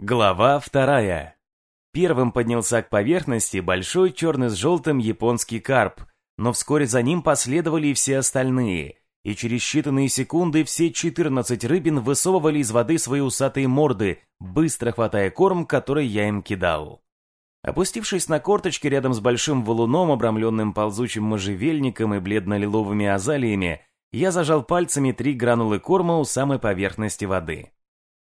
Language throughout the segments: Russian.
Глава вторая. Первым поднялся к поверхности большой черный с желтым японский карп, но вскоре за ним последовали и все остальные, и через считанные секунды все 14 рыбин высовывали из воды свои усатые морды, быстро хватая корм, который я им кидал. Опустившись на корточки рядом с большим валуном, обрамленным ползучим можжевельником и бледно-лиловыми азалиями, я зажал пальцами три гранулы корма у самой поверхности воды.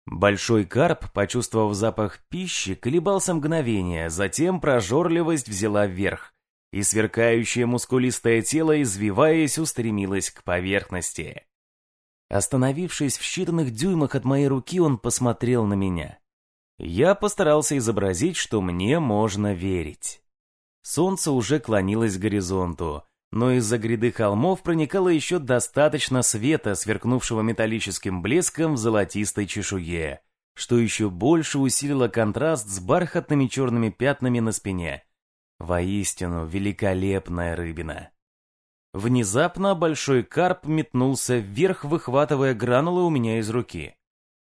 Большой карп, почувствовав запах пищи, колебался мгновение, затем прожорливость взяла вверх, и сверкающее мускулистое тело, извиваясь, устремилось к поверхности. Остановившись в считанных дюймах от моей руки, он посмотрел на меня. Я постарался изобразить, что мне можно верить. Солнце уже клонилось к горизонту, но из-за гряды холмов проникало еще достаточно света, сверкнувшего металлическим блеском в золотистой чешуе, что еще больше усилило контраст с бархатными черными пятнами на спине. Воистину, великолепная рыбина. Внезапно большой карп метнулся вверх, выхватывая гранулы у меня из руки.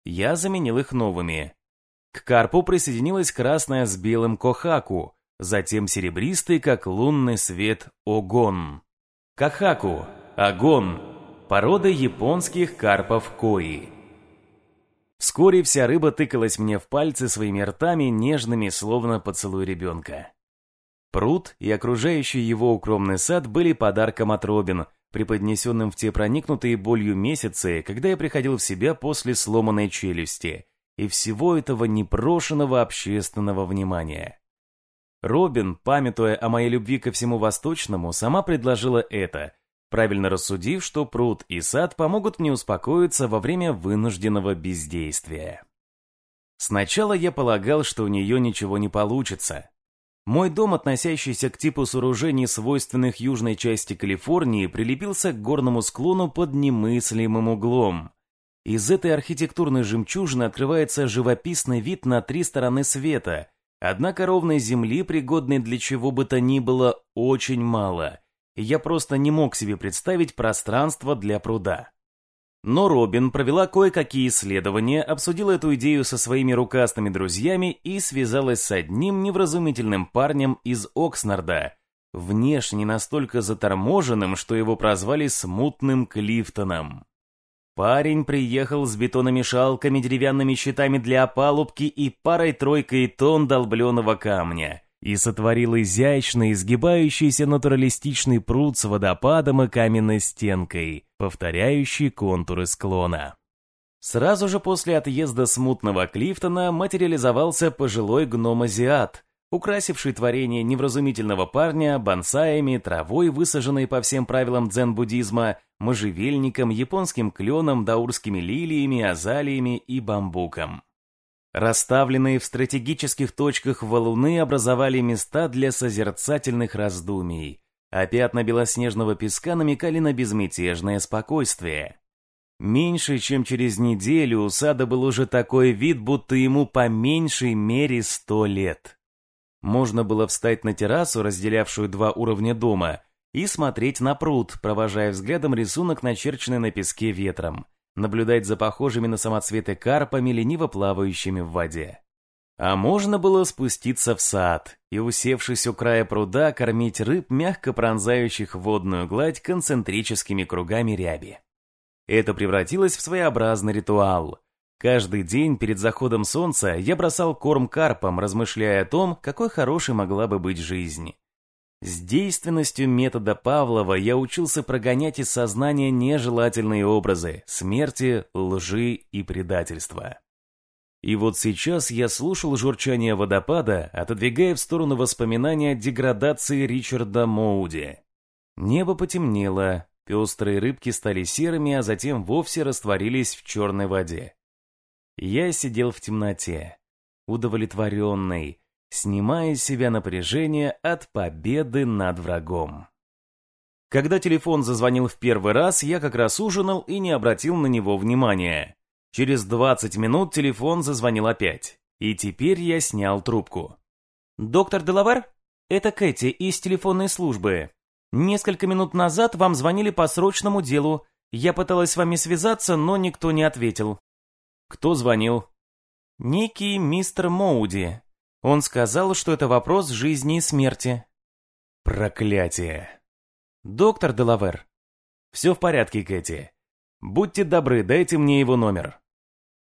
Я заменил их новыми. К карпу присоединилась красная с белым кохаку, затем серебристый, как лунный свет, огон. Кахаку, огон, порода японских карпов кои. Вскоре вся рыба тыкалась мне в пальцы своими ртами, нежными, словно поцелуй ребенка. Пруд и окружающий его укромный сад были подарком от Робин, преподнесенным в те проникнутые болью месяцы, когда я приходил в себя после сломанной челюсти и всего этого непрошенного общественного внимания. Робин, памятуя о моей любви ко всему восточному, сама предложила это, правильно рассудив, что пруд и сад помогут мне успокоиться во время вынужденного бездействия. Сначала я полагал, что у нее ничего не получится. Мой дом, относящийся к типу сооружений, свойственных южной части Калифорнии, прилепился к горному склону под немыслимым углом. Из этой архитектурной жемчужины открывается живописный вид на три стороны света – Однако ровной земли, пригодной для чего бы то ни было, очень мало, и я просто не мог себе представить пространство для пруда. Но Робин провела кое-какие исследования, обсудила эту идею со своими рукастыми друзьями и связалась с одним невразумительным парнем из Окснарда, внешне настолько заторможенным, что его прозвали «смутным Клифтоном». Парень приехал с бетономешалками, деревянными щитами для опалубки и парой-тройкой тонн долбленого камня и сотворил изящный, изгибающийся натуралистичный пруд с водопадом и каменной стенкой, повторяющий контуры склона. Сразу же после отъезда смутного Клифтона материализовался пожилой гном-азиат, украсивший творение невразумительного парня бонсаями, травой, высаженной по всем правилам дзен-буддизма, можжевельником, японским кленом, даурскими лилиями, азалиями и бамбуком. Расставленные в стратегических точках валуны образовали места для созерцательных раздумий, а пятна белоснежного песка намекали на безмятежное спокойствие. Меньше чем через неделю у сада был уже такой вид, будто ему по меньшей мере сто лет. Можно было встать на террасу, разделявшую два уровня дома, и смотреть на пруд, провожая взглядом рисунок, начерченный на песке ветром, наблюдать за похожими на самоцветы карпами, лениво плавающими в воде. А можно было спуститься в сад и, усевшись у края пруда, кормить рыб, мягко пронзающих водную гладь концентрическими кругами ряби. Это превратилось в своеобразный ритуал, Каждый день перед заходом солнца я бросал корм карпам, размышляя о том, какой хорошей могла бы быть жизнь. С действенностью метода Павлова я учился прогонять из сознания нежелательные образы смерти, лжи и предательства. И вот сейчас я слушал журчание водопада, отодвигая в сторону воспоминания о деградации Ричарда Моуди. Небо потемнело, пестрые рыбки стали серыми, а затем вовсе растворились в черной воде. Я сидел в темноте, удовлетворенный, снимая с себя напряжение от победы над врагом. Когда телефон зазвонил в первый раз, я как раз ужинал и не обратил на него внимания. Через 20 минут телефон зазвонил опять, и теперь я снял трубку. «Доктор Делавер? Это Кэти из телефонной службы. Несколько минут назад вам звонили по срочному делу. Я пыталась с вами связаться, но никто не ответил. Кто звонил? Некий мистер Моуди. Он сказал, что это вопрос жизни и смерти. Проклятие. Доктор Делавер. Все в порядке, Кэти. Будьте добры, дайте мне его номер.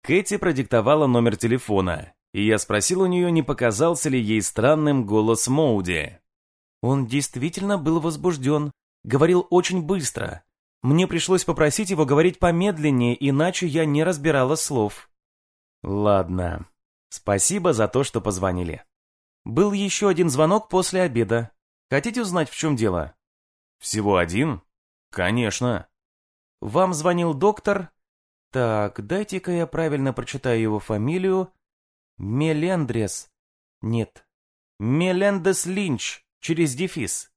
Кэти продиктовала номер телефона, и я спросил у нее, не показался ли ей странным голос Моуди. Он действительно был возбужден, говорил очень быстро. Мне пришлось попросить его говорить помедленнее, иначе я не разбирала слов. Ладно. Спасибо за то, что позвонили. Был еще один звонок после обеда. Хотите узнать, в чем дело? Всего один? Конечно. Вам звонил доктор? Так, дайте-ка я правильно прочитаю его фамилию. Мелендрес. Нет. Мелендес Линч, через дефис.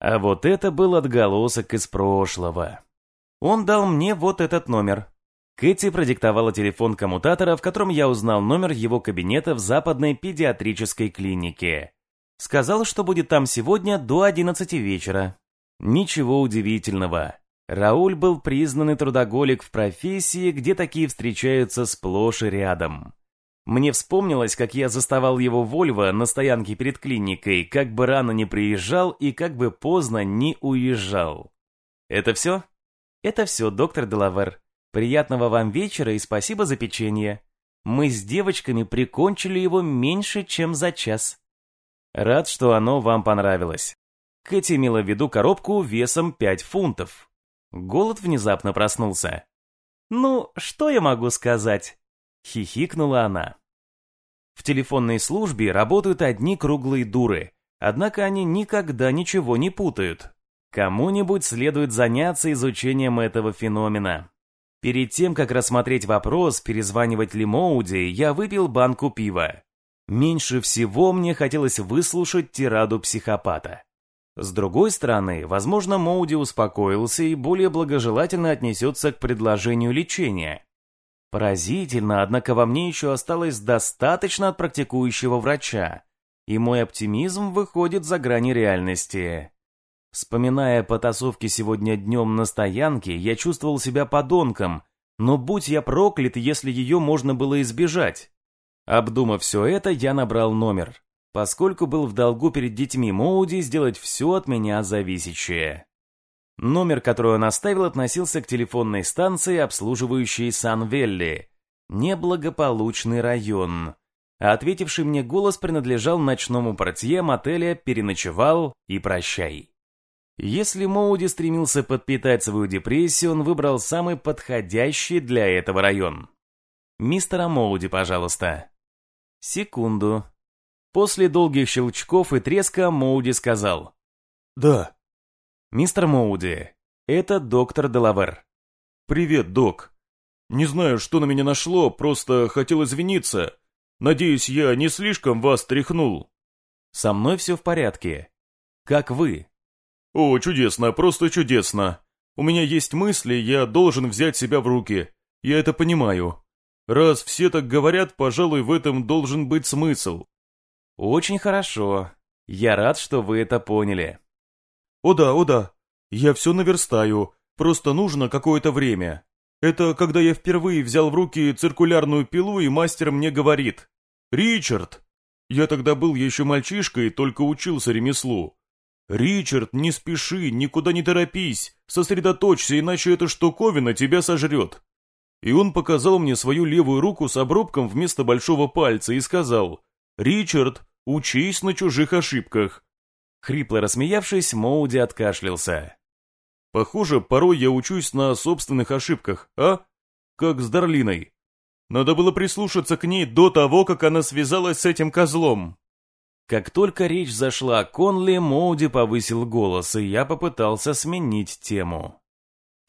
А вот это был отголосок из прошлого. Он дал мне вот этот номер. Кэти продиктовала телефон коммутатора, в котором я узнал номер его кабинета в западной педиатрической клинике. Сказал, что будет там сегодня до 11 вечера. Ничего удивительного. Рауль был признанный трудоголик в профессии, где такие встречаются сплошь и рядом. Мне вспомнилось, как я заставал его Вольво на стоянке перед клиникой, как бы рано не приезжал и как бы поздно не уезжал. Это все? Это все, доктор Делавер. Приятного вам вечера и спасибо за печенье. Мы с девочками прикончили его меньше, чем за час. Рад, что оно вам понравилось. Кэти имела в виду коробку весом 5 фунтов. Голод внезапно проснулся. «Ну, что я могу сказать?» Хихикнула она. В телефонной службе работают одни круглые дуры, однако они никогда ничего не путают. Кому-нибудь следует заняться изучением этого феномена. Перед тем, как рассмотреть вопрос, перезванивать ли Моуди, я выпил банку пива. Меньше всего мне хотелось выслушать тираду психопата. С другой стороны, возможно, Моуди успокоился и более благожелательно отнесется к предложению лечения. Поразительно, однако во мне еще осталось достаточно от практикующего врача, и мой оптимизм выходит за грани реальности. Вспоминая потасовки сегодня днем на стоянке, я чувствовал себя подонком, но будь я проклят, если ее можно было избежать. Обдумав все это, я набрал номер, поскольку был в долгу перед детьми Моуди сделать все от меня зависящее. Номер, который он оставил, относился к телефонной станции, обслуживающей Сан-Велли. Неблагополучный район. А ответивший мне голос принадлежал ночному портье мотеля «Переночевал» и «Прощай». Если Моуди стремился подпитать свою депрессию, он выбрал самый подходящий для этого район. «Мистера Моуди, пожалуйста». Секунду. После долгих щелчков и треска Моуди сказал. «Да». «Мистер Моуди, это доктор Делавер». «Привет, док. Не знаю, что на меня нашло, просто хотел извиниться. Надеюсь, я не слишком вас тряхнул». «Со мной все в порядке. Как вы?» «О, чудесно, просто чудесно. У меня есть мысли, я должен взять себя в руки. Я это понимаю. Раз все так говорят, пожалуй, в этом должен быть смысл». «Очень хорошо. Я рад, что вы это поняли». «О да, о да. Я все наверстаю. Просто нужно какое-то время. Это когда я впервые взял в руки циркулярную пилу, и мастер мне говорит. «Ричард!» Я тогда был еще мальчишкой, только учился ремеслу. «Ричард, не спеши, никуда не торопись, сосредоточься, иначе эта штуковина тебя сожрет». И он показал мне свою левую руку с обрубком вместо большого пальца и сказал, «Ричард, учись на чужих ошибках. Хрипло рассмеявшись, Моуди откашлялся. «Похоже, порой я учусь на собственных ошибках, а? Как с Дарлиной. Надо было прислушаться к ней до того, как она связалась с этим козлом». Как только речь зашла о Конли, Моуди повысил голос, и я попытался сменить тему.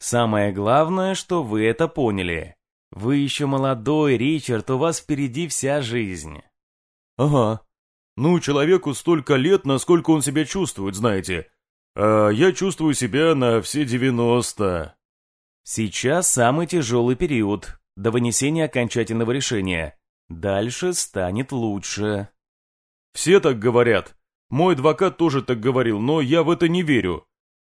«Самое главное, что вы это поняли. Вы еще молодой, Ричард, у вас впереди вся жизнь». «Ага», ну, человеку столько лет, насколько он себя чувствует, знаете. А я чувствую себя на все девяносто. Сейчас самый тяжелый период, до вынесения окончательного решения. Дальше станет лучше. Все так говорят. Мой адвокат тоже так говорил, но я в это не верю.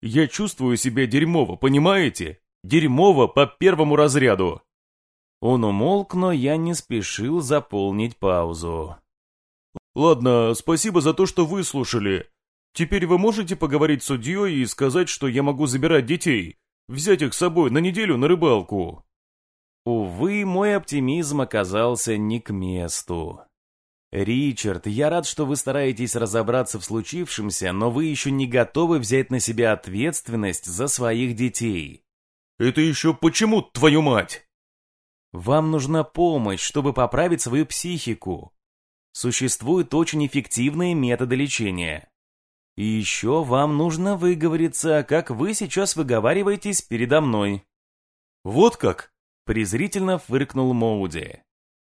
Я чувствую себя дерьмово, понимаете? Дерьмово по первому разряду. Он умолк, но я не спешил заполнить паузу. «Ладно, спасибо за то, что выслушали. Теперь вы можете поговорить с судьей и сказать, что я могу забирать детей, взять их с собой на неделю на рыбалку?» Увы, мой оптимизм оказался не к месту. «Ричард, я рад, что вы стараетесь разобраться в случившемся, но вы еще не готовы взять на себя ответственность за своих детей». «Это еще почему, твою мать?» «Вам нужна помощь, чтобы поправить свою психику. Существуют очень эффективные методы лечения. И еще вам нужно выговориться, как вы сейчас выговариваетесь передо мной». «Вот как?» – презрительно фыркнул Моуди.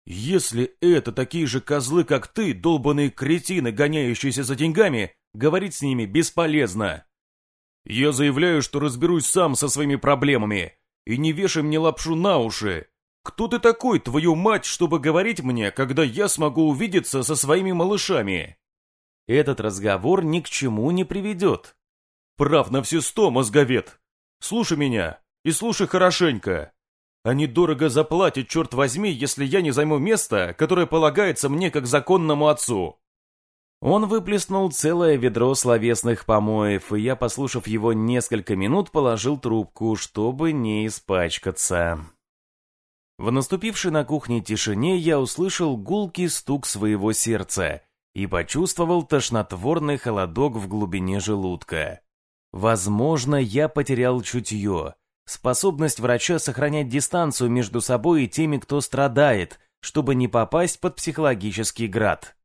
«Если это такие же козлы, как ты, долбаные кретины, гоняющиеся за деньгами, говорить с ними бесполезно. Я заявляю, что разберусь сам со своими проблемами, и не вешай мне лапшу на уши. Кто ты такой, твою мать, чтобы говорить мне, когда я смогу увидеться со своими малышами?» Этот разговор ни к чему не приведет. «Прав на все сто, мозговед! Слушай меня, и слушай хорошенько!» Они дорого заплатят, черт возьми, если я не займу место, которое полагается мне как законному отцу. Он выплеснул целое ведро словесных помоев, и я, послушав его несколько минут, положил трубку, чтобы не испачкаться. В наступившей на кухне тишине я услышал гулкий стук своего сердца и почувствовал тошнотворный холодок в глубине желудка. Возможно, я потерял чутье, Способность врача сохранять дистанцию между собой и теми, кто страдает, чтобы не попасть под психологический град.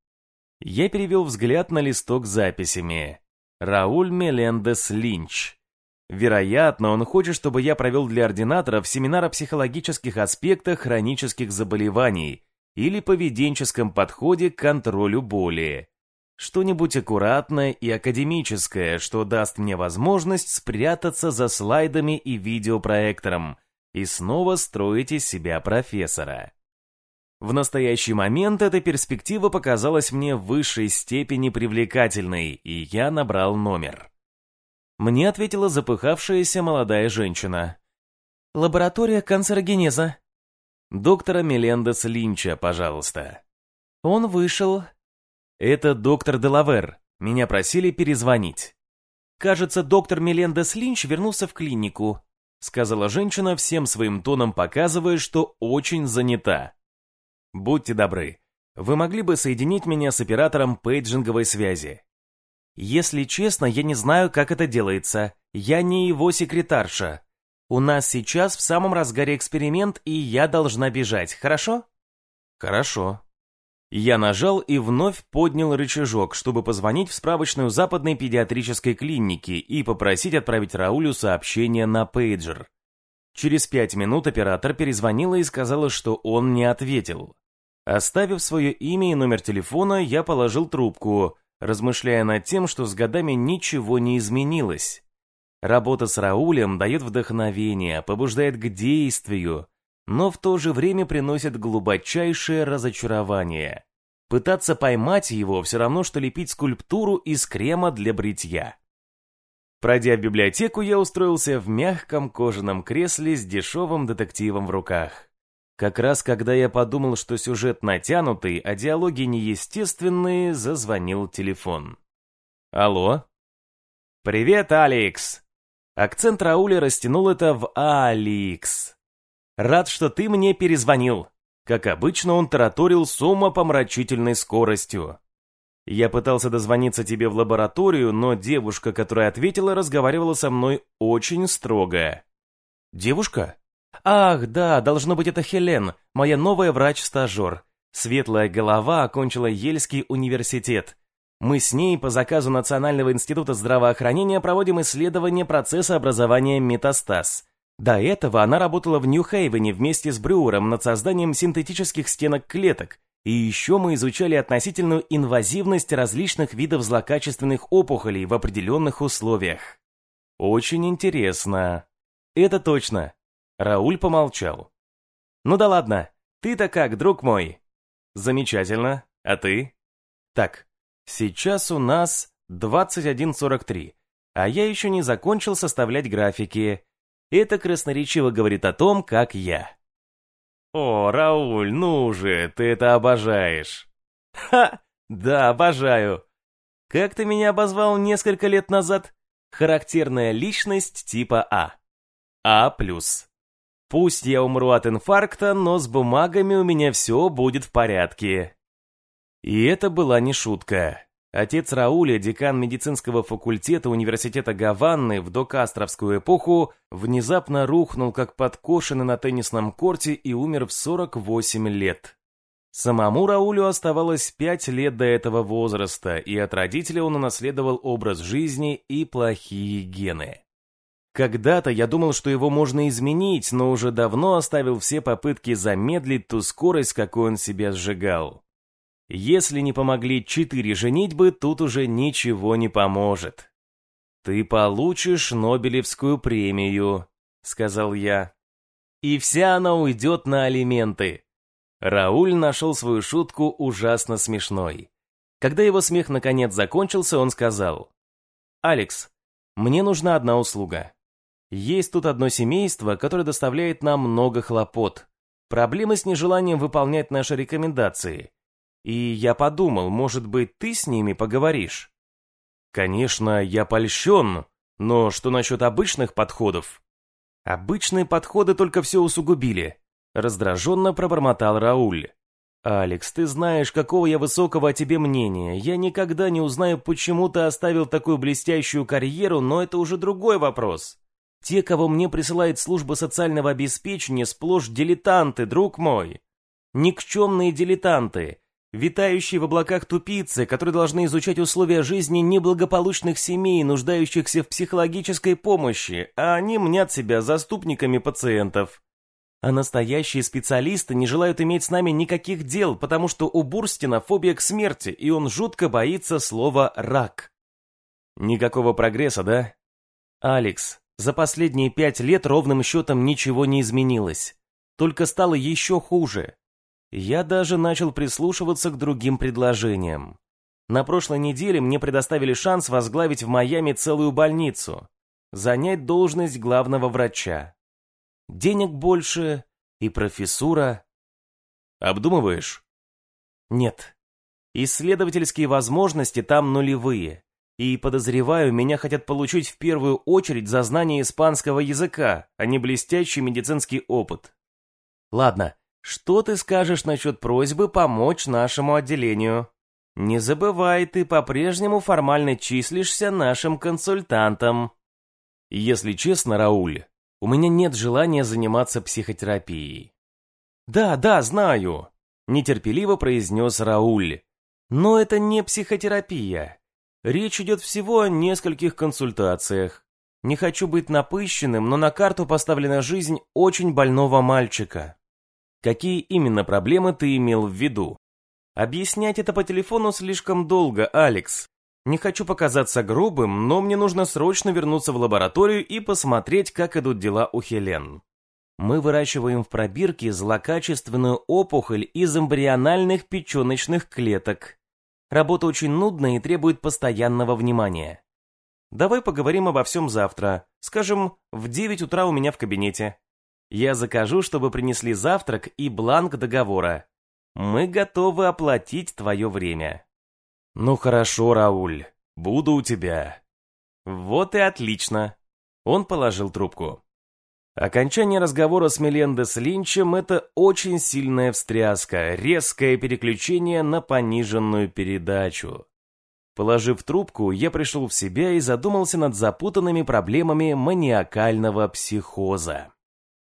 Я перевел взгляд на листок с записями. Рауль Мелендес Линч. Вероятно, он хочет, чтобы я провел для ординаторов семинар о психологических аспектах хронических заболеваний или поведенческом подходе к контролю боли. Что-нибудь аккуратное и академическое, что даст мне возможность спрятаться за слайдами и видеопроектором и снова строить из себя профессора. В настоящий момент эта перспектива показалась мне в высшей степени привлекательной, и я набрал номер. Мне ответила запыхавшаяся молодая женщина. «Лаборатория канцерогенеза». «Доктора Мелендес Линча, пожалуйста». Он вышел, «Это доктор Делавер. Меня просили перезвонить». «Кажется, доктор Мелендес Линч вернулся в клинику», сказала женщина, всем своим тоном показывая, что очень занята. «Будьте добры, вы могли бы соединить меня с оператором пейджинговой связи?» «Если честно, я не знаю, как это делается. Я не его секретарша. У нас сейчас в самом разгаре эксперимент, и я должна бежать, хорошо?» «Хорошо», я нажал и вновь поднял рычажок, чтобы позвонить в справочную западной педиатрической клинике и попросить отправить Раулю сообщение на пейджер. Через пять минут оператор перезвонила и сказала, что он не ответил. Оставив свое имя и номер телефона, я положил трубку, размышляя над тем, что с годами ничего не изменилось. Работа с Раулем дает вдохновение, побуждает к действию, но в то же время приносит глубочайшее разочарование. Пытаться поймать его все равно, что лепить скульптуру из крема для бритья. Пройдя в библиотеку, я устроился в мягком кожаном кресле с дешевым детективом в руках. Как раз когда я подумал, что сюжет натянутый, а диалоги неестественные, зазвонил телефон. «Алло?» «Привет, Алекс!» Акцент Рауля растянул это в «Алекс». Рад, что ты мне перезвонил. Как обычно, он тараторил с умопомрачительной скоростью. Я пытался дозвониться тебе в лабораторию, но девушка, которая ответила, разговаривала со мной очень строго. Девушка? Ах, да, должно быть это Хелен, моя новая врач-стажер. Светлая голова окончила Ельский университет. Мы с ней по заказу Национального института здравоохранения проводим исследование процесса образования метастаз – до этого она работала в Нью-Хейвене вместе с Брюером над созданием синтетических стенок клеток, и еще мы изучали относительную инвазивность различных видов злокачественных опухолей в определенных условиях. Очень интересно. Это точно. Рауль помолчал. Ну да ладно, ты-то как, друг мой? Замечательно. А ты? Так, сейчас у нас 21.43, а я еще не закончил составлять графики. Это красноречиво говорит о том, как я. О, Рауль, ну же, ты это обожаешь. Ха, да, обожаю. Как ты меня обозвал несколько лет назад? Характерная личность типа А. А+. Пусть я умру от инфаркта, но с бумагами у меня все будет в порядке. И это была не шутка. Отец Рауля, декан медицинского факультета университета Гаванны в докастровскую эпоху, внезапно рухнул как подкошенный на теннисном корте и умер в 48 лет. Самому Раулю оставалось 5 лет до этого возраста, и от родителей он унаследовал образ жизни и плохие гены. Когда-то я думал, что его можно изменить, но уже давно оставил все попытки замедлить ту скорость, какой он себя сжигал. Если не помогли четыре женитьбы, тут уже ничего не поможет. «Ты получишь Нобелевскую премию», — сказал я. «И вся она уйдет на алименты». Рауль нашел свою шутку ужасно смешной. Когда его смех наконец закончился, он сказал. «Алекс, мне нужна одна услуга. Есть тут одно семейство, которое доставляет нам много хлопот. Проблемы с нежеланием выполнять наши рекомендации. И я подумал, может быть, ты с ними поговоришь? Конечно, я польщен, но что насчет обычных подходов? Обычные подходы только все усугубили. Раздраженно пробормотал Рауль. «Алекс, ты знаешь, какого я высокого о тебе мнения. Я никогда не узнаю, почему ты оставил такую блестящую карьеру, но это уже другой вопрос. Те, кого мне присылает служба социального обеспечения, сплошь дилетанты, друг мой. Никчемные дилетанты, Витающие в облаках тупицы, которые должны изучать условия жизни неблагополучных семей, нуждающихся в психологической помощи, а они мнят себя заступниками пациентов. А настоящие специалисты не желают иметь с нами никаких дел, потому что у Бурстина фобия к смерти, и он жутко боится слова «рак». Никакого прогресса, да? Алекс, за последние пять лет ровным счетом ничего не изменилось. Только стало еще хуже. Я даже начал прислушиваться к другим предложениям. На прошлой неделе мне предоставили шанс возглавить в Майами целую больницу, занять должность главного врача. Денег больше и профессура. Обдумываешь? Нет. Исследовательские возможности там нулевые. И, подозреваю, меня хотят получить в первую очередь за знание испанского языка, а не блестящий медицинский опыт. Ладно, что ты скажешь насчет просьбы помочь нашему отделению? Не забывай, ты по-прежнему формально числишься нашим консультантом. Если честно, Рауль, у меня нет желания заниматься психотерапией. Да, да, знаю, нетерпеливо произнес Рауль. Но это не психотерапия. Речь идет всего о нескольких консультациях. Не хочу быть напыщенным, но на карту поставлена жизнь очень больного мальчика. Какие именно проблемы ты имел в виду? Объяснять это по телефону слишком долго, Алекс. Не хочу показаться грубым, но мне нужно срочно вернуться в лабораторию и посмотреть, как идут дела у Хелен. Мы выращиваем в пробирке злокачественную опухоль из эмбриональных печеночных клеток. Работа очень нудная и требует постоянного внимания. Давай поговорим обо всем завтра, скажем, в 9 утра у меня в кабинете. Я закажу, чтобы принесли завтрак и бланк договора. Мы готовы оплатить твое время. Ну хорошо, Рауль, буду у тебя. Вот и отлично. Он положил трубку. Окончание разговора с Мелендес Линчем – это очень сильная встряска, резкое переключение на пониженную передачу. Положив трубку, я пришел в себя и задумался над запутанными проблемами маниакального психоза.